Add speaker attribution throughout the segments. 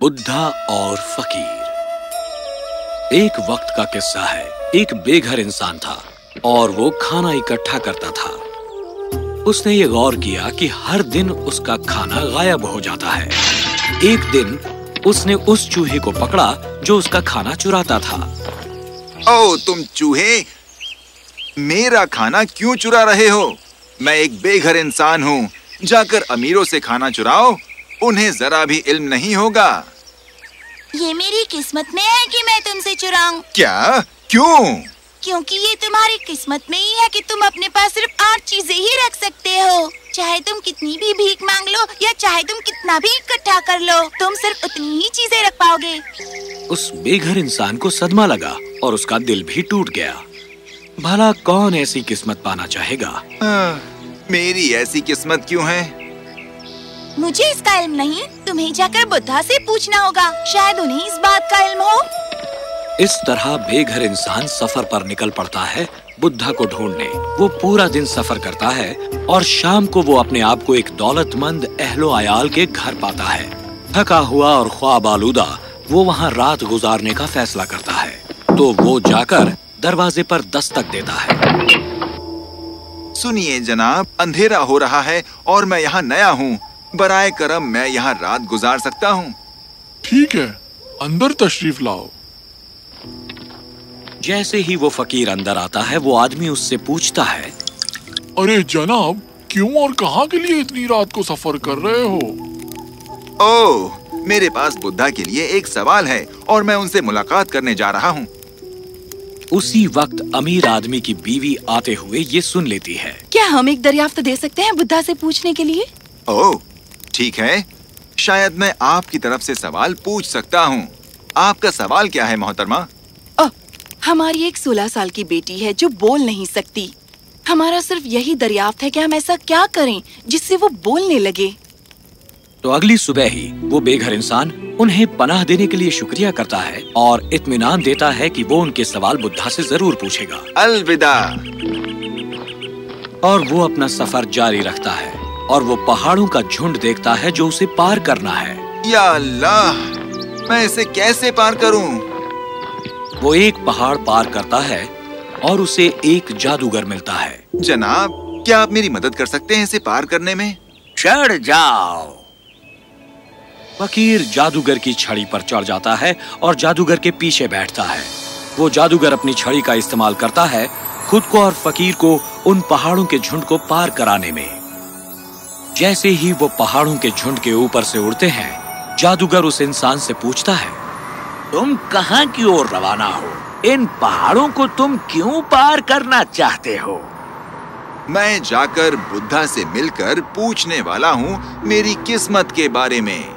Speaker 1: बुद्धा और फकीर। एक वक्त का किस्सा है। एक बेघर इंसान था और वो खाना इकट्ठा करता था। उसने ये गौर किया कि हर दिन उसका खाना गायब हो जाता है। एक दिन उसने उस चूहे को पकड़ा जो उसका खाना चुराता था।
Speaker 2: ओ, तुम चूहे? मेरा खाना क्यों चुरा रहे हो? मैं एक बेघर इंसान हूँ। जाकर अमीरों से खाना चुराओ उन्हें जरा भी इल्म नहीं होगा।
Speaker 3: ये मेरी किस्मत में है कि मैं तुमसे चुराऊं।
Speaker 2: क्या? क्यों?
Speaker 3: क्योंकि ये तुम्हारी किस्मत में ही है कि तुम अपने पास सिर्फ़ आठ चीज़ें ही रख सकते हो। चाहे तुम कितनी भी भीख मांग लो या चाहे तुम कितना भी इकट्ठा कर लो तुम सिर्फ़ उतनी ही चीज़ें रख पाओगे।
Speaker 1: उस बेघर इंसान को सदमा लगा और उसका दिल भी टूट गया। भला कौन ऐसी किस्मत पाना चाहेगा?
Speaker 2: आ, मेरी ऐसी किस्मत क्यों है?
Speaker 3: मुझे इसका इल्म नहीं। तुम्हें जाकर बुद्धा से पूछना होगा। शायद उन्हें इस बात का इल्म हो।
Speaker 1: इस तरह बेघर इंसान सफ़र पर निकल पड़ता है बुद्धा को ढूँढने। वो पूरा दिन सफ़र करता है और शाम को वो अपने आप को एक दौलतमंद अहलो आयाल के घर पाता है। थका हुआ और ख्वाब आलूदा वो वहाँ रात गुजारने का फैसला करता है। तो वो जाकर दरवाजे पर दस्तक देता है।
Speaker 2: सुनिए जनाब अंधेरा हो रहा है और मैं यहाँ नया हूँ। बराए करम मैं यहाँ रात गुजार सकता हूँ।
Speaker 4: ठीक है अंदर तशरीफ़ लाओ।
Speaker 1: जैसे ही वो फकीर अंदर आता है वो आदमी उससे पूछता है
Speaker 4: अरे जनाब क्यों और कहाँ के लिए इतनी रात को सफ़र कर रहे हो?
Speaker 2: ओह मेरे पास बुद्धा के लिए एक सवाल है और मैं उनसे मुलाकात करने जा रहा हूँ।
Speaker 1: उसी वक्त अमीर आदमी की बीवी आते हुए ये सुन लेती है।
Speaker 5: क्या हम एक दरियाफ्त दे सकते हैं बुद्धा से पूछने के लिए?
Speaker 2: ओह ठीक है। शायद मैं आपकी तरफ़ से सवाल पूछ सकता हूँ। आपका सवाल क्या है मोहतरमा?
Speaker 5: ओह, हमारी एक सोलह साल की बेटी है जो बोल नहीं सकती। हमारा सिर्फ़ यही दरियाफ्त है कि हम ऐसा क्या करें जिससे वो बोलने लगे?
Speaker 1: तो अगली सुबह ही वो बेघर इंसान उन्हें पनाह देने के लिए शुक्रिया करता है और इत्मीनान देता है कि वो उनके सवाल बुद्धा से ज़रूर पूछेगा।
Speaker 2: अलविदा।
Speaker 1: और वो अपना सफ़र जारी रखता है और वो पहाड़ों का झुंड देखता है जो उसे पार करना है।
Speaker 2: या अल्लाह मैं इसे कैसे पार करूँ?
Speaker 1: वो एक पहाड़ पार करता है और उसे एक जादूगर मिलता है।
Speaker 2: जनाब क्या आप मेरी मदद कर सकते हैं इसे पार करने में?
Speaker 1: चढ़ जाओ। फकीर जादूगर की छड़ी पर चढ़ जाता है और जादूगर के पीछे बैठता है। वो जादूगर अपनी छड़ी का इस्तेमाल करता है खुद को और फकीर को उन पहाड़ों के झुंड को पार कराने में। जैसे ही वो पहाड़ों के झुंड के ऊपर से उड़ते हैं, जादूगर उस इंसान से पूछता है, तुम कहाँ की ओर रवाना हो? इन पहाड़ों को तुम क्यों पार करना चाहते हो?
Speaker 2: मैं जाकर बुद्धा से मिलकर पूछने वाला हूँ, मेरी किस्मत के बारे में।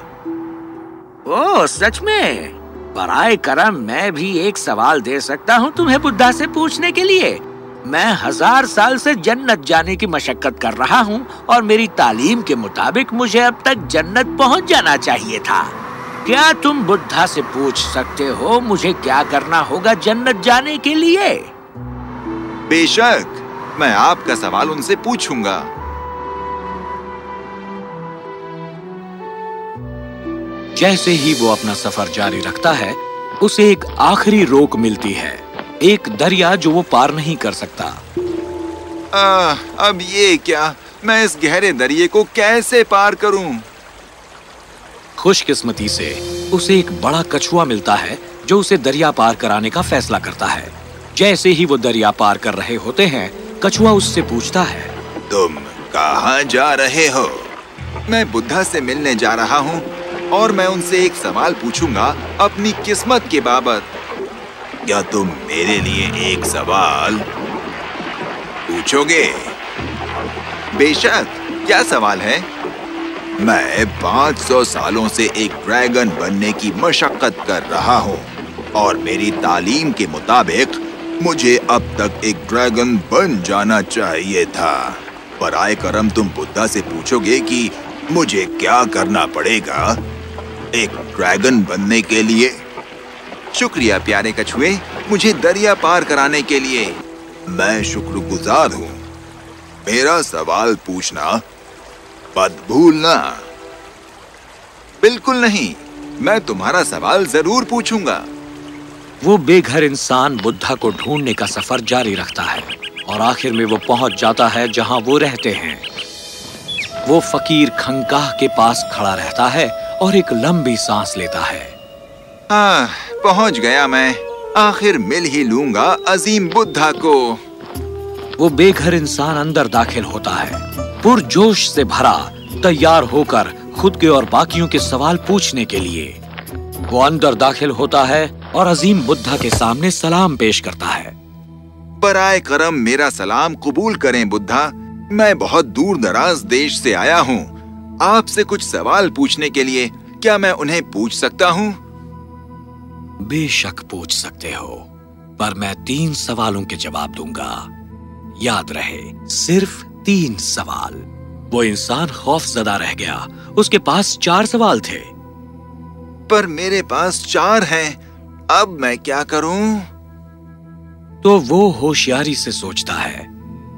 Speaker 1: ओ, सच में? बराए करम मैं भी एक सवाल दे सकता हूँ तुम्हें बुद्धा से पूछने के लिए। मैं हज़ार साल से जन्नत जाने की मशक्कत कर रहा हूँ और मेरी तालीम के मुताबिक मुझे अब तक जन्नत पहुँच जाना चाहिए था। क्या तुम बुद्धा से पूछ सकते हो मुझे क्या करना होगा जन्नत जाने के लिए?
Speaker 2: बेशक, मैं आपका सवाल उनसे पूछूँगा।
Speaker 1: जैसे ही वो अपना सफ़र जारी रखता है उसे एक आखिरी रोक मिलती है। एक दरिया जो वो पार नहीं कर सकता।
Speaker 2: आ, अब ये क्या? मैं इस गहरे दरिये को कैसे पार करूँ?
Speaker 1: खुशकिस्मती से उसे एक बड़ा कछुआ मिलता है जो उसे दरिया पार कराने का फैसला करता है। जैसे ही वो दरिया पार कर रहे होते हैं कछुआ उससे पूछता है।
Speaker 2: तुम कहाँ जा रहे हो? मैं बुद्धा से मिलने जा रहा हूँ। और मैं उनसे एक सवाल पूछूँगा अपनी किस्मत के बाबत। क्या तुम मेरे लिए एक सवाल पूछोगे? बेशक, क्या सवाल है? मैं 500 सालों से एक ड्रैगन बनने की मशक्कत कर रहा हूँ और मेरी तालीम के मुताबिक मुझे अब तक एक ड्रैगन बन जाना चाहिए था। पर आए करम तुम बुद्धा से पूछोगे कि मुझे क्या करना पड़ेगा? एक ड्रैगन बनने के लिए। शुक्रिया प्यारे कछुए, मुझे दरिया पार कराने के लिए। मैं शुक्रगुजार हूँ। मेरा सवाल पूछना, मत भूलना। बिल्कुल नहीं, मैं तुम्हारा सवाल ज़रूर पूछूँगा।
Speaker 1: वो बेघर इंसान बुद्धा को ढूँढने का सफ़र जारी रखता है, और आखिर में वो पहुँच जाता है जहाँ वो रहते हैं। वो फकीर खंकाह के पास खड़ा रहता है और एक लंबी सांस लेता है।
Speaker 2: हाँ पहुँच गया मैं। आखिर मिल ही लूँगा अजीम बुद्धा को।
Speaker 1: वो बेघर इंसान अंदर दाखिल होता है। पुरजोश से भरा तैयार होकर खुद के और बाकियों के सवाल पूछने के लिए। वो अंदर दाखिल होता है और अजीम बुद्धा के सामने सलाम पेश करता है।
Speaker 2: बराए करम मेरा सलाम कबूल करें बुद्धा। मैं बहुत दूर दराज देश से आया हूँ। आपसे कुछ सवाल पूछने के लिए क्या मैं उन्हें पूछ सकता हूँ?
Speaker 1: बेशक पूछ सकते हो पर मैं तीन सवालों के जवाब दूँगा। याद रहे सिर्फ़ तीन सवाल। वो इंसान खौफ जदा रह गया। उसके पास चार सवाल थे।
Speaker 2: पर मेरे पास चार हैं। अब मैं क्या करूँ?
Speaker 1: तो वो होशियारी से सोचता है।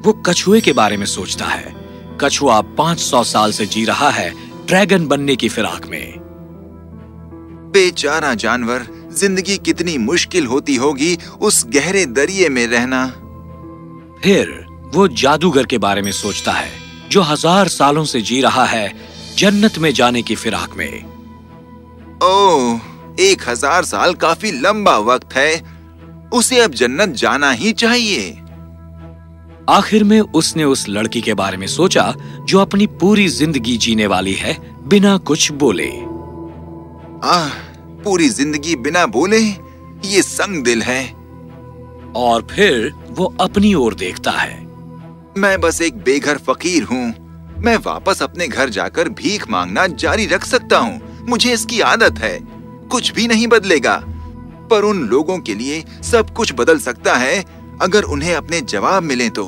Speaker 1: वो कछुए के बारे में सोचता है। कछुआ 500 साल से जी रहा है ड्रैगन बनने की फिराक में।
Speaker 2: बेचारा जानवर ज़िंदगी कितनी मुश्किल होती होगी उस गहरे दरिये में रहना।
Speaker 1: फिर वो जादूगर के बारे में सोचता है जो हज़ार सालों से जी रहा है जन्नत में जाने की फिराक में।
Speaker 2: ओह एक हज़ार साल काफ़ी लंबा वक्त है। उसे अब जन्नत जाना ही चाहिए।
Speaker 1: आखिर में उसने उस लड़की के बारे में सोचा जो अपनी पूरी ज़िंदगी जीने वाली है बिना कुछ बोले।
Speaker 2: आह पूरी ज़िंदगी बिना बोले ये संग दिल है।
Speaker 1: और फिर वो अपनी ओर देखता है।
Speaker 2: मैं बस एक बेघर फकीर हूँ। मैं वापस अपने घर जाकर भीख मांगना जारी रख सकता हूँ। मुझे इसकी आदत है। कुछ भी नहीं बदलेगा। पर उन लोगों के लिए सब कुछ बदल सकता है। अगर उन्हें अपने जवाब मिले तो।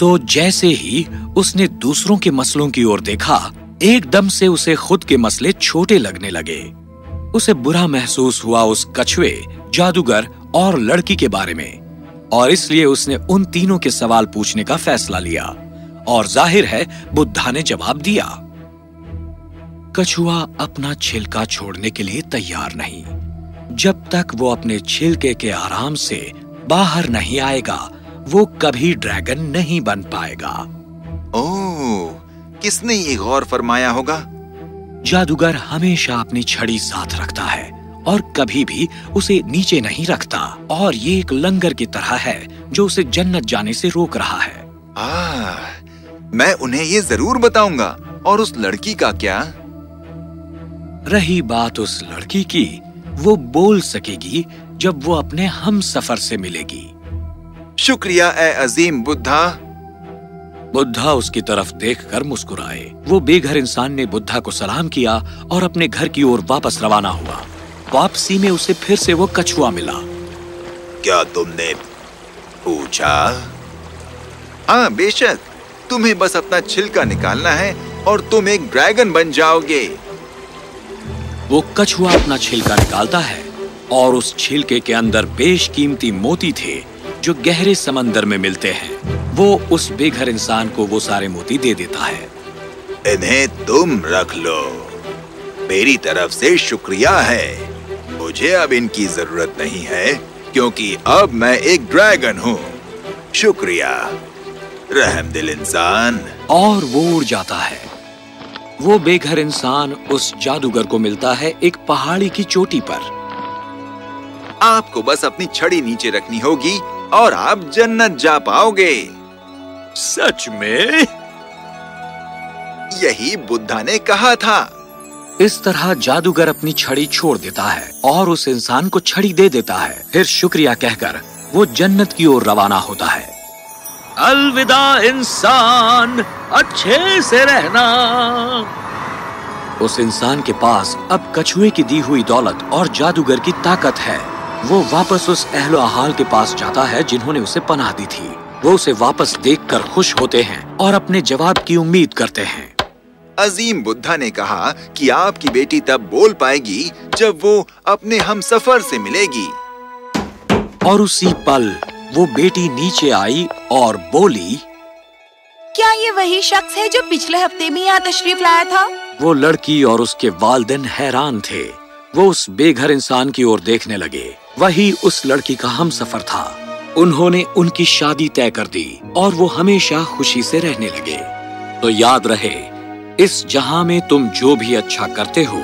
Speaker 1: तो जैसे ही उसने दूसरों के मसलों की ओर देखा, एकदम से उसे खुद के मसले छोटे लगने लगे। उसे बुरा महसूस हुआ उस कछुए, जादूगर और लड़की के बारे में, और इसलिए उसने उन तीनों के सवाल पूछने का फैसला लिया, और ज़ाहिर है, बुद्धा ने जवाब दिया। कछुआ अपना छिलका छोड़ने के लिए तैयार नहीं। जब तक वो अपने छिलके के आराम से बाहर नहीं आएगा वो कभी ड्रैगन नहीं बन पाएगा।
Speaker 2: ओह किसने ये गौर फरमाया होगा?
Speaker 1: जादूगर हमेशा अपनी छड़ी साथ रखता है और कभी भी उसे नीचे नहीं रखता। और ये एक लंगर की तरह है जो उसे जन्नत जाने से रोक रहा है।
Speaker 2: आ, मैं उन्हें ये ज़रूर बताऊँगा। और उस लड़की का क्या?
Speaker 1: रही बात उस लड़की की वो बोल सकेगी जब वो अपने हम सफ़र से मिलेगी।
Speaker 2: शुक्रिया ए अजीम बुद्धा।
Speaker 1: बुद्धा उसकी तरफ़ देखकर मुस्कुराए। वो बेघर इंसान ने बुद्धा को सलाम किया और अपने घर की ओर वापस रवाना हुआ। वापसी में उसे फिर से वो कछुआ मिला।
Speaker 2: क्या तुमने पूछा? हाँ बेशक। तुम्हें बस अपना छिलका निकालना है और तुम एक ड्रैगन बन जाओगे।
Speaker 1: वो कछुआ अपना छिलका निकालता है। और उस छिलके के अंदर बेशकीमती मोती थे जो गहरे समंदर में मिलते हैं। वो उस बेघर इंसान को वो सारे मोती दे देता है।
Speaker 2: इन्हें तुम रख लो। मेरी तरफ़ से शुक्रिया है। मुझे अब इनकी ज़रूरत नहीं है क्योंकि अब मैं एक ड्रैगन हूँ। शुक्रिया। रहम दिल इंसान।
Speaker 1: और वो उड़ जाता है। वो बेघर इंसान उस जादूगर को मिलता है एक पहाड़ी की चोटी पर।
Speaker 2: आपको बस अपनी छड़ी नीचे रखनी होगी और आप जन्नत जा पाओगे।
Speaker 1: सच में?
Speaker 2: यही बुद्धा ने कहा था।
Speaker 1: इस तरह जादूगर अपनी छड़ी छोड़ देता है और उस इंसान को छड़ी दे देता है। फिर शुक्रिया कहकर वो जन्नत की ओर रवाना होता है। अलविदा इंसान अच्छे से रहना। उस इंसान के पास अब कछुए की दी हुई दौलत और जादूगर की ताकत है। वो वापस उस अहलो अहाल के पास जाता है जिन्होंने उसे पनाह दी थी। वो उसे वापस देखकर खुश होते हैं और अपने जवाब की उम्मीद करते हैं।
Speaker 2: अजीम बुद्धा ने कहा कि आपकी बेटी तब बोल पाएगी जब वो अपने हम सफ़र से मिलेगी।
Speaker 1: और उसी पल वो बेटी नीचे आई और बोली
Speaker 5: क्या ये वही शख्स है जो पिछले हफ़्ते में यहाँ तशरीफ़ लाया था?
Speaker 1: वो लड़की और उसके वालदेन हैरान थे। वो उस बेघर इंसान की ओर देखने लगे। वही उस लड़की का हम सफ़र था। उन्होंने उनकी शादी तय कर दी और वो हमेशा खुशी से रहने लगे। तो याद रहे, इस जहाँ में तुम जो भी अच्छा करते हो,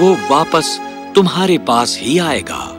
Speaker 1: वो वापस तुम्हारे पास ही आएगा।